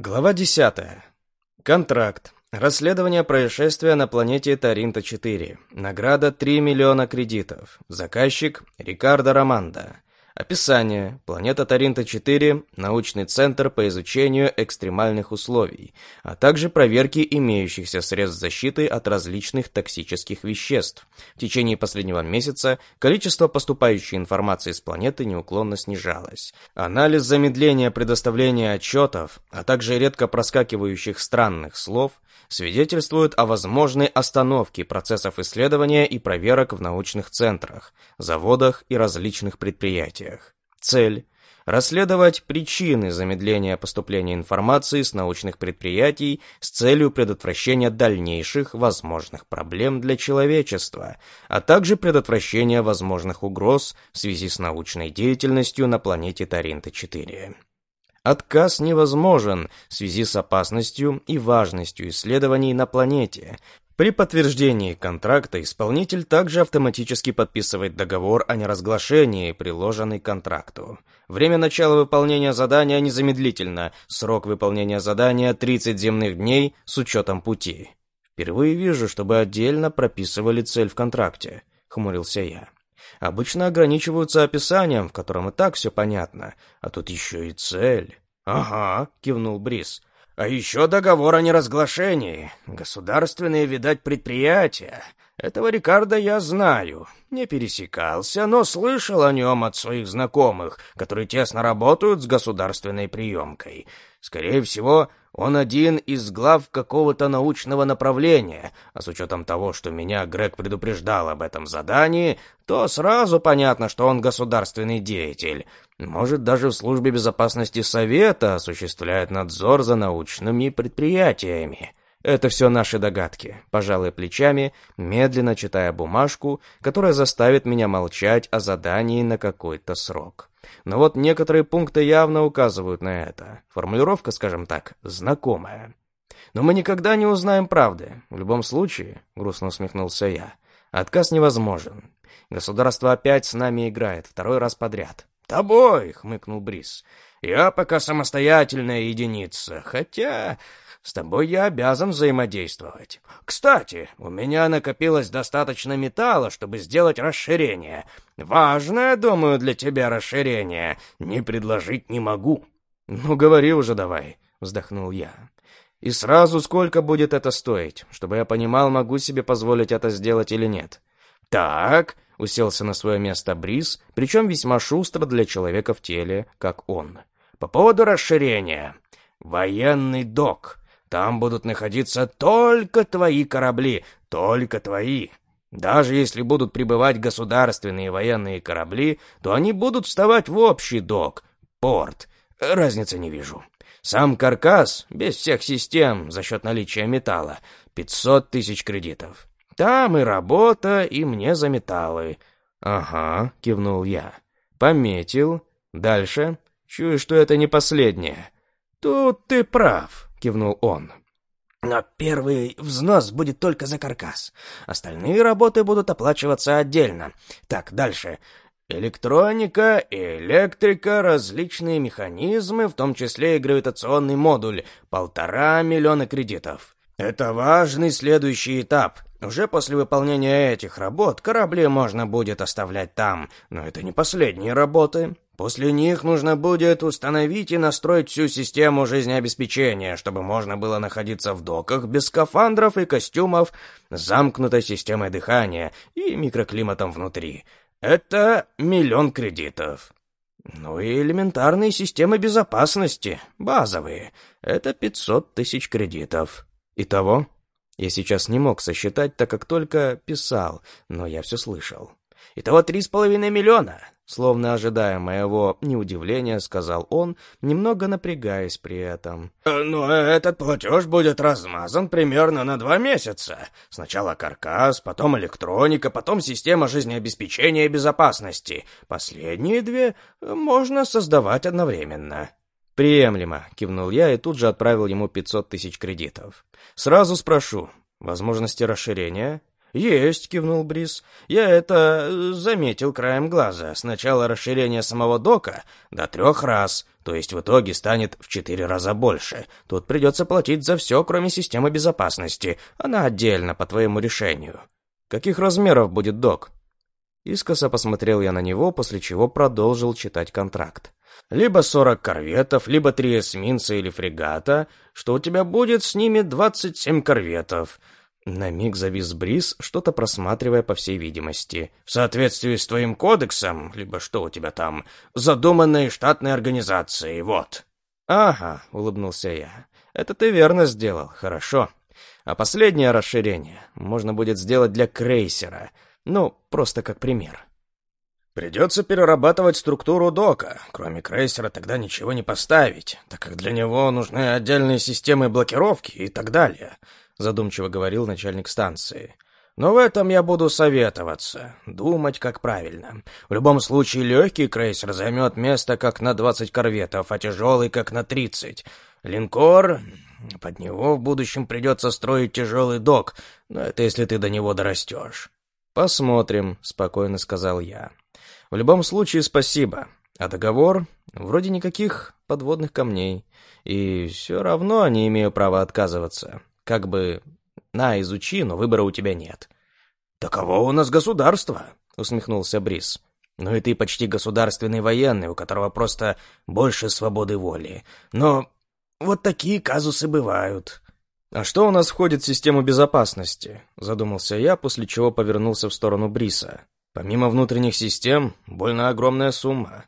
Глава 10. Контракт. Расследование происшествия на планете Таринта-4. Награда 3 миллиона кредитов. Заказчик Рикардо Романда. Описание. Планета Таринта-4 – научный центр по изучению экстремальных условий, а также проверки имеющихся средств защиты от различных токсических веществ. В течение последнего месяца количество поступающей информации с планеты неуклонно снижалось. Анализ замедления предоставления отчетов, а также редко проскакивающих странных слов свидетельствуют о возможной остановке процессов исследования и проверок в научных центрах, заводах и различных предприятиях. Цель – расследовать причины замедления поступления информации с научных предприятий с целью предотвращения дальнейших возможных проблем для человечества, а также предотвращения возможных угроз в связи с научной деятельностью на планете Таринта-4. Отказ невозможен в связи с опасностью и важностью исследований на планете. При подтверждении контракта исполнитель также автоматически подписывает договор о неразглашении, приложенный к контракту. Время начала выполнения задания незамедлительно, срок выполнения задания 30 земных дней с учетом пути. Впервые вижу, чтобы отдельно прописывали цель в контракте, хмурился я. Обычно ограничиваются описанием, в котором и так все понятно, а тут еще и цель. «Ага», — кивнул Брис. «А еще договор о неразглашении. Государственные, видать, предприятия. Этого Рикардо я знаю. Не пересекался, но слышал о нем от своих знакомых, которые тесно работают с государственной приемкой. Скорее всего, он один из глав какого-то научного направления, а с учетом того, что меня Грег предупреждал об этом задании, то сразу понятно, что он государственный деятель. Может, даже в службе безопасности Совета осуществляет надзор за научными предприятиями. Это все наши догадки, пожалуй, плечами, медленно читая бумажку, которая заставит меня молчать о задании на какой-то срок. Но вот некоторые пункты явно указывают на это. Формулировка, скажем так, знакомая. Но мы никогда не узнаем правды. В любом случае, грустно усмехнулся я, отказ невозможен. Государство опять с нами играет, второй раз подряд. «Тобой!» — хмыкнул Брис. «Я пока самостоятельная единица, хотя с тобой я обязан взаимодействовать. Кстати, у меня накопилось достаточно металла, чтобы сделать расширение. Важное, думаю, для тебя расширение. Не предложить не могу». «Ну, говори уже давай», — вздохнул я. «И сразу сколько будет это стоить, чтобы я понимал, могу себе позволить это сделать или нет?» «Так», — уселся на свое место Брис, причем весьма шустро для человека в теле, как он. «По поводу расширения. Военный док. Там будут находиться только твои корабли, только твои. Даже если будут прибывать государственные военные корабли, то они будут вставать в общий док, порт. Разницы не вижу. Сам каркас, без всех систем, за счет наличия металла, 500 тысяч кредитов. Там и работа, и мне за металлы. Ага, кивнул я. Пометил. Дальше. Чую, что это не последнее. Тут ты прав. — кивнул он. «Но первый взнос будет только за каркас. Остальные работы будут оплачиваться отдельно. Так, дальше. Электроника, электрика, различные механизмы, в том числе и гравитационный модуль. Полтора миллиона кредитов. Это важный следующий этап. Уже после выполнения этих работ корабли можно будет оставлять там, но это не последние работы. После них нужно будет установить и настроить всю систему жизнеобеспечения, чтобы можно было находиться в доках без скафандров и костюмов, замкнутой системой дыхания и микроклиматом внутри. Это миллион кредитов. Ну и элементарные системы безопасности, базовые. Это 500 тысяч кредитов. Итого я сейчас не мог сосчитать, так как только писал, но я все слышал. Итого три с половиной миллиона. Словно ожидая моего неудивления, сказал он, немного напрягаясь при этом. «Э, «Ну, этот платеж будет размазан примерно на два месяца. Сначала каркас, потом электроника, потом система жизнеобеспечения и безопасности. Последние две можно создавать одновременно». «Приемлемо», — кивнул я и тут же отправил ему 500 тысяч кредитов. «Сразу спрошу, возможности расширения?» «Есть», — кивнул Брис. «Я это э, заметил краем глаза. Сначала расширение самого дока до трех раз, то есть в итоге станет в четыре раза больше. Тут придется платить за все, кроме системы безопасности. Она отдельно, по твоему решению». «Каких размеров будет док?» Искоса посмотрел я на него, после чего продолжил читать контракт. «Либо сорок корветов, либо три эсминца или фрегата, что у тебя будет с ними двадцать семь корветов». На миг завис Бриз, что-то просматривая по всей видимости. «В соответствии с твоим кодексом, либо что у тебя там, задуманной штатной организацией, вот». «Ага», — улыбнулся я. «Это ты верно сделал, хорошо. А последнее расширение можно будет сделать для крейсера». Ну, просто как пример. Придется перерабатывать структуру дока. Кроме крейсера тогда ничего не поставить, так как для него нужны отдельные системы блокировки и так далее, задумчиво говорил начальник станции. Но в этом я буду советоваться, думать как правильно. В любом случае, легкий крейсер займет место как на 20 корветов, а тяжелый как на 30. Линкор... Под него в будущем придется строить тяжелый док, но это если ты до него дорастешь. «Посмотрим», — спокойно сказал я. «В любом случае, спасибо. А договор? Вроде никаких подводных камней. И все равно не имею права отказываться. Как бы, на, изучи, но выбора у тебя нет». «Таково у нас государство», — усмехнулся Брис. «Ну и ты почти государственный военный, у которого просто больше свободы воли. Но вот такие казусы бывают. «А что у нас входит в систему безопасности?» – задумался я, после чего повернулся в сторону Бриса. «Помимо внутренних систем, больно огромная сумма».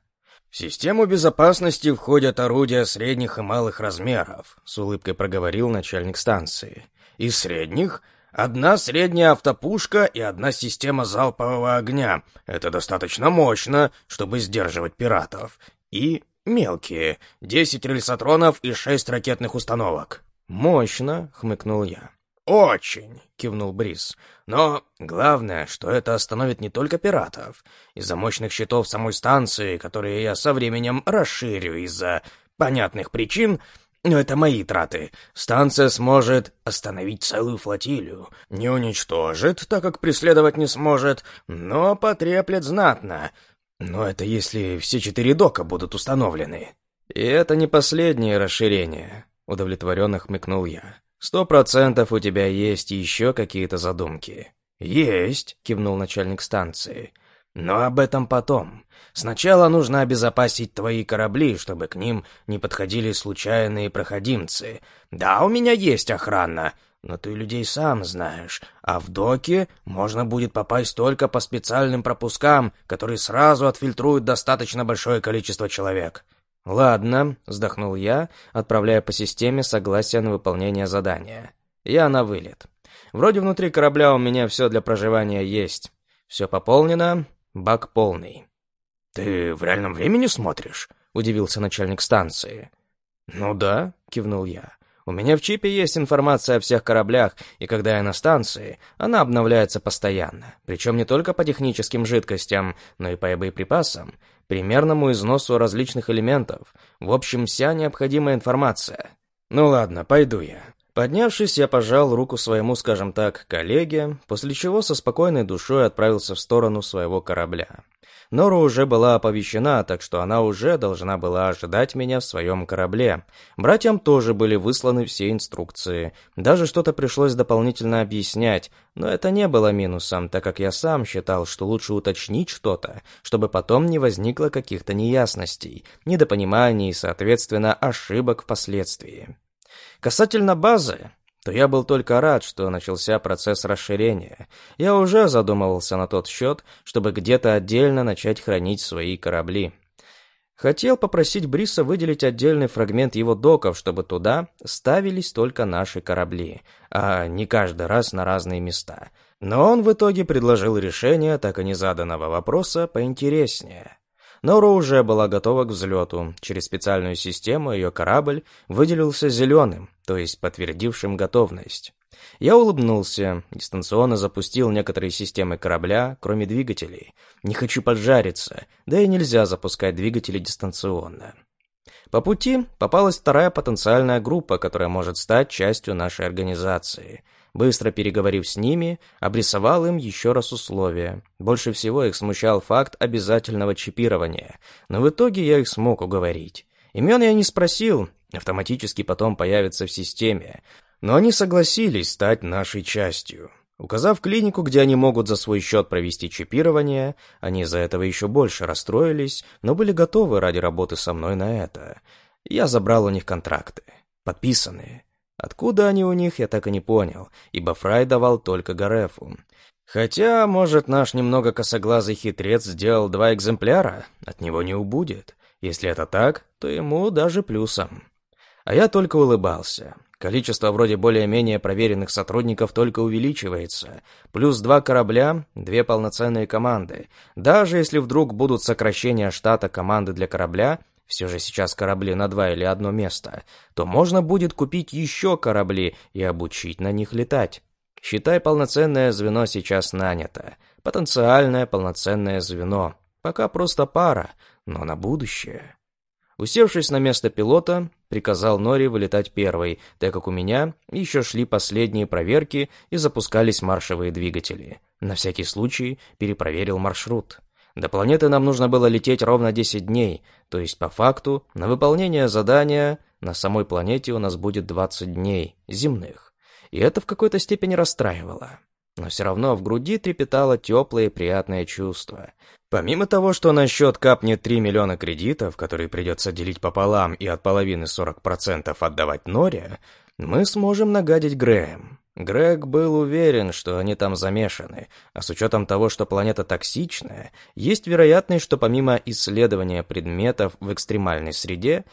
«В систему безопасности входят орудия средних и малых размеров», — с улыбкой проговорил начальник станции. «Из средних — одна средняя автопушка и одна система залпового огня. Это достаточно мощно, чтобы сдерживать пиратов. И мелкие — десять рельсотронов и шесть ракетных установок». «Мощно», — хмыкнул я. «Очень», — кивнул Брис. «Но главное, что это остановит не только пиратов. Из-за мощных щитов самой станции, которые я со временем расширю из-за понятных причин, но это мои траты. Станция сможет остановить целую флотилию. Не уничтожит, так как преследовать не сможет, но потреплет знатно. Но это если все четыре дока будут установлены». «И это не последнее расширение», Удовлетворенно хмыкнул я. «Сто процентов у тебя есть еще какие-то задумки». «Есть», — кивнул начальник станции. «Но об этом потом. Сначала нужно обезопасить твои корабли, чтобы к ним не подходили случайные проходимцы. Да, у меня есть охрана, но ты людей сам знаешь, а в доке можно будет попасть только по специальным пропускам, которые сразу отфильтруют достаточно большое количество человек. «Ладно», — вздохнул я, отправляя по системе согласие на выполнение задания. «Я на вылет. Вроде внутри корабля у меня все для проживания есть. Все пополнено, бак полный». «Ты в реальном времени смотришь?» — удивился начальник станции. «Ну да», — кивнул я. «У меня в чипе есть информация о всех кораблях, и когда я на станции, она обновляется постоянно. Причем не только по техническим жидкостям, но и по боеприпасам примерному износу различных элементов. В общем, вся необходимая информация. Ну ладно, пойду я. Поднявшись, я пожал руку своему, скажем так, коллеге, после чего со спокойной душой отправился в сторону своего корабля. Нора уже была оповещена, так что она уже должна была ожидать меня в своем корабле. Братьям тоже были высланы все инструкции. Даже что-то пришлось дополнительно объяснять, но это не было минусом, так как я сам считал, что лучше уточнить что-то, чтобы потом не возникло каких-то неясностей, недопониманий и, соответственно, ошибок впоследствии. Касательно базы, то я был только рад, что начался процесс расширения. Я уже задумывался на тот счет, чтобы где-то отдельно начать хранить свои корабли. Хотел попросить Бриса выделить отдельный фрагмент его доков, чтобы туда ставились только наши корабли, а не каждый раз на разные места. Но он в итоге предложил решение так и незаданного вопроса поинтереснее. Нора уже была готова к взлету. Через специальную систему ее корабль выделился зеленым, то есть подтвердившим готовность. Я улыбнулся, дистанционно запустил некоторые системы корабля, кроме двигателей. Не хочу поджариться, да и нельзя запускать двигатели дистанционно. По пути попалась вторая потенциальная группа, которая может стать частью нашей организации. Быстро переговорив с ними, обрисовал им еще раз условия. Больше всего их смущал факт обязательного чипирования, но в итоге я их смог уговорить. Имен я не спросил, автоматически потом появятся в системе, но они согласились стать нашей частью. Указав клинику, где они могут за свой счет провести чипирование, они из-за этого еще больше расстроились, но были готовы ради работы со мной на это. Я забрал у них контракты. Подписанные. Откуда они у них, я так и не понял, ибо Фрай давал только Гарефу. Хотя, может, наш немного косоглазый хитрец сделал два экземпляра, от него не убудет. Если это так, то ему даже плюсом. А я только улыбался. Количество вроде более-менее проверенных сотрудников только увеличивается. Плюс два корабля, две полноценные команды. Даже если вдруг будут сокращения штата команды для корабля, все же сейчас корабли на два или одно место, то можно будет купить еще корабли и обучить на них летать. Считай, полноценное звено сейчас нанято. Потенциальное полноценное звено. Пока просто пара, но на будущее. Усевшись на место пилота, приказал Нори вылетать первой, так как у меня еще шли последние проверки и запускались маршевые двигатели. На всякий случай перепроверил маршрут. До планеты нам нужно было лететь ровно 10 дней, то есть по факту на выполнение задания на самой планете у нас будет 20 дней земных. И это в какой-то степени расстраивало. Но все равно в груди трепетало теплое и приятное чувство. Помимо того, что на счет капнет 3 миллиона кредитов, которые придется делить пополам и от половины 40% отдавать Норе, мы сможем нагадить Грэм. Грег был уверен, что они там замешаны, а с учетом того, что планета токсичная, есть вероятность, что помимо исследования предметов в экстремальной среде,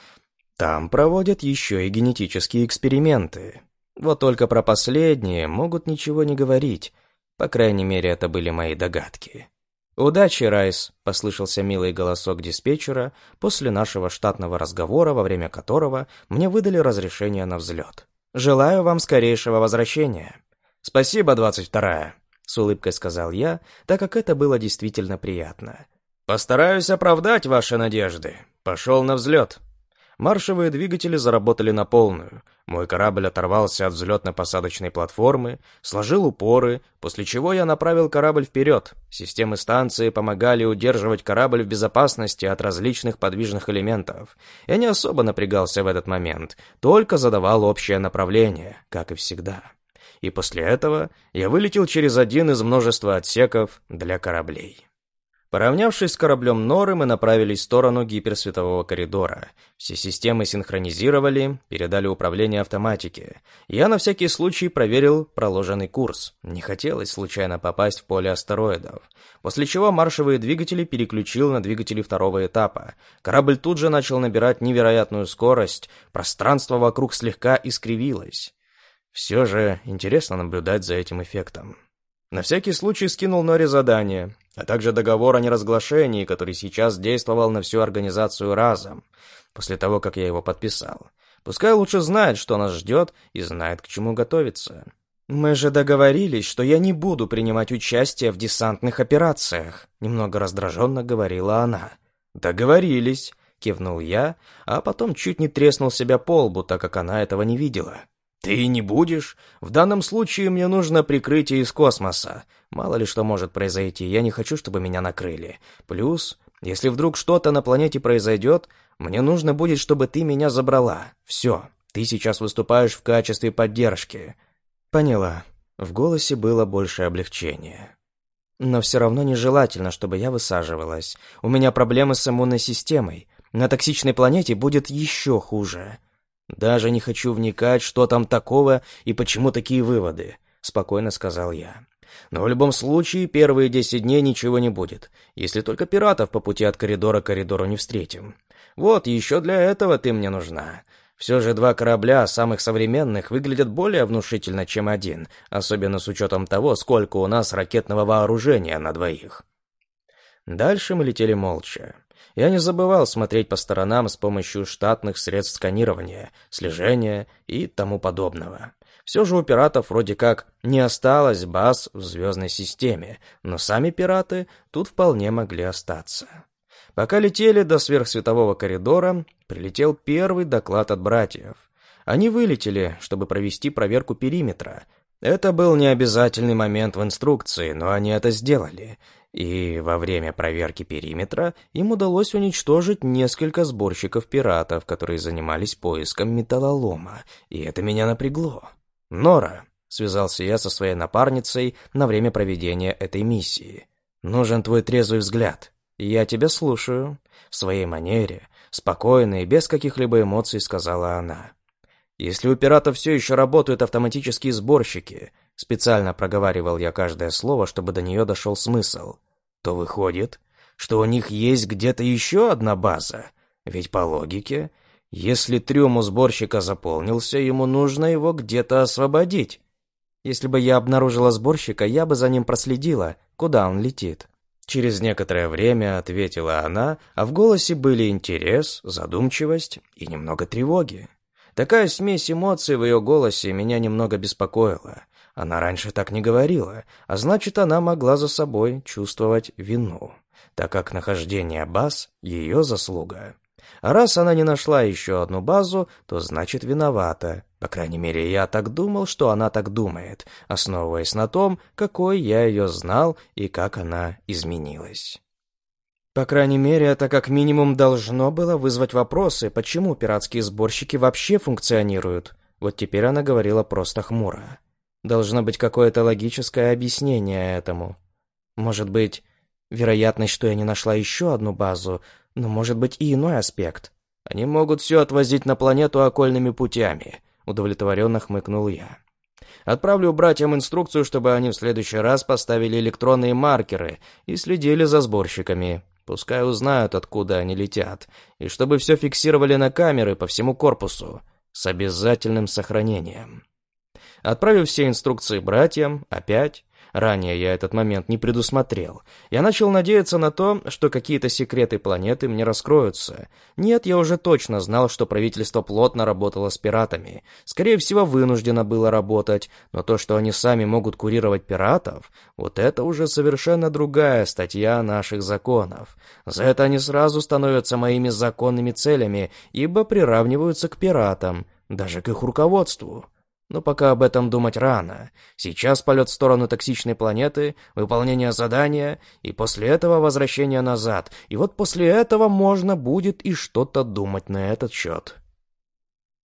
там проводят еще и генетические эксперименты. Вот только про последние могут ничего не говорить, по крайней мере, это были мои догадки. «Удачи, Райс!» — послышался милый голосок диспетчера после нашего штатного разговора, во время которого мне выдали разрешение на взлет. «Желаю вам скорейшего возвращения!» «Спасибо, двадцать вторая!» — с улыбкой сказал я, так как это было действительно приятно. «Постараюсь оправдать ваши надежды. Пошел на взлет!» Маршевые двигатели заработали на полную. Мой корабль оторвался от взлетно-посадочной платформы, сложил упоры, после чего я направил корабль вперед. Системы станции помогали удерживать корабль в безопасности от различных подвижных элементов. Я не особо напрягался в этот момент, только задавал общее направление, как и всегда. И после этого я вылетел через один из множества отсеков для кораблей. Поравнявшись с кораблем Норы, мы направились в сторону гиперсветового коридора. Все системы синхронизировали, передали управление автоматике. Я на всякий случай проверил проложенный курс. Не хотелось случайно попасть в поле астероидов. После чего маршевые двигатели переключил на двигатели второго этапа. Корабль тут же начал набирать невероятную скорость, пространство вокруг слегка искривилось. Все же интересно наблюдать за этим эффектом. На всякий случай скинул Норе задание, а также договор о неразглашении, который сейчас действовал на всю организацию разом, после того, как я его подписал. Пускай лучше знает, что нас ждет, и знает, к чему готовиться. «Мы же договорились, что я не буду принимать участие в десантных операциях», немного раздраженно говорила она. «Договорились», — кивнул я, а потом чуть не треснул себя по лбу, так как она этого не видела. «Ты не будешь? В данном случае мне нужно прикрытие из космоса. Мало ли что может произойти, я не хочу, чтобы меня накрыли. Плюс, если вдруг что-то на планете произойдет, мне нужно будет, чтобы ты меня забрала. Все, ты сейчас выступаешь в качестве поддержки». «Поняла». В голосе было больше облегчения. «Но все равно нежелательно, чтобы я высаживалась. У меня проблемы с иммунной системой. На токсичной планете будет еще хуже». «Даже не хочу вникать, что там такого и почему такие выводы», — спокойно сказал я. «Но в любом случае первые десять дней ничего не будет, если только пиратов по пути от коридора к коридору не встретим. Вот, еще для этого ты мне нужна. Все же два корабля, самых современных, выглядят более внушительно, чем один, особенно с учетом того, сколько у нас ракетного вооружения на двоих». Дальше мы летели молча. Я не забывал смотреть по сторонам с помощью штатных средств сканирования, слежения и тому подобного. Все же у пиратов вроде как не осталось баз в звездной системе, но сами пираты тут вполне могли остаться. Пока летели до сверхсветового коридора, прилетел первый доклад от братьев. Они вылетели, чтобы провести проверку периметра. Это был необязательный момент в инструкции, но они это сделали. И во время проверки периметра им удалось уничтожить несколько сборщиков пиратов, которые занимались поиском металлолома, и это меня напрягло. «Нора», — связался я со своей напарницей на время проведения этой миссии, — «нужен твой трезвый взгляд. Я тебя слушаю». В своей манере, спокойно и без каких-либо эмоций сказала она. «Если у пиратов все еще работают автоматические сборщики», специально проговаривал я каждое слово, чтобы до нее дошел смысл, то выходит, что у них есть где-то еще одна база. Ведь по логике, если трюм у сборщика заполнился, ему нужно его где-то освободить. Если бы я обнаружила сборщика, я бы за ним проследила, куда он летит. Через некоторое время ответила она, а в голосе были интерес, задумчивость и немного тревоги. Такая смесь эмоций в ее голосе меня немного беспокоила. Она раньше так не говорила, а значит, она могла за собой чувствовать вину, так как нахождение баз — ее заслуга. А раз она не нашла еще одну базу, то значит виновата. По крайней мере, я так думал, что она так думает, основываясь на том, какой я ее знал и как она изменилась. По крайней мере, это как минимум должно было вызвать вопросы, почему пиратские сборщики вообще функционируют. Вот теперь она говорила просто хмуро. Должно быть какое-то логическое объяснение этому. Может быть, вероятность, что я не нашла еще одну базу, но может быть и иной аспект. Они могут все отвозить на планету окольными путями, удовлетворенно хмыкнул я. Отправлю братьям инструкцию, чтобы они в следующий раз поставили электронные маркеры и следили за сборщиками. Пускай узнают, откуда они летят, и чтобы все фиксировали на камеры по всему корпусу с обязательным сохранением. Отправив все инструкции братьям, опять Ранее я этот момент не предусмотрел. Я начал надеяться на то, что какие-то секреты планеты мне раскроются. Нет, я уже точно знал, что правительство плотно работало с пиратами. Скорее всего, вынуждено было работать, но то, что они сами могут курировать пиратов, вот это уже совершенно другая статья наших законов. За это они сразу становятся моими законными целями, ибо приравниваются к пиратам, даже к их руководству. Но пока об этом думать рано. Сейчас полет в сторону токсичной планеты, выполнение задания, и после этого возвращение назад. И вот после этого можно будет и что-то думать на этот счет.